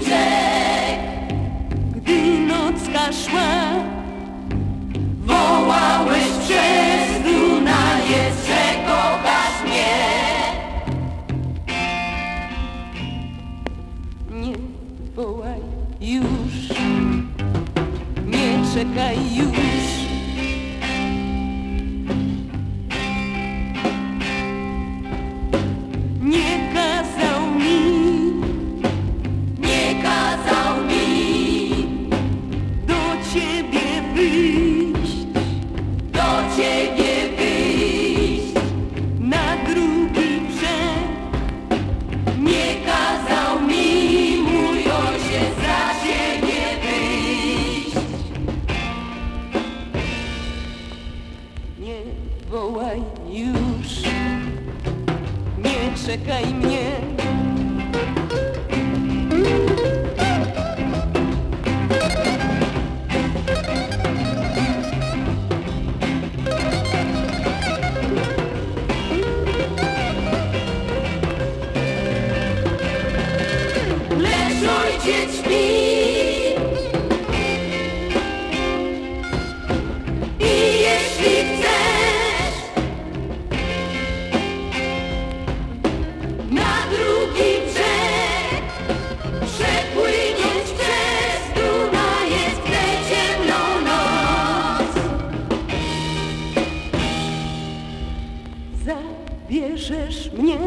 brzeg. gdy nocka szła. Wołałeś przez Dunajec, że kochasz mnie. Nie wołaj już, nie czekaj już. Wołaj już, nie czekaj mnie. Lecz ojciec śpi. zabierzesz mnie?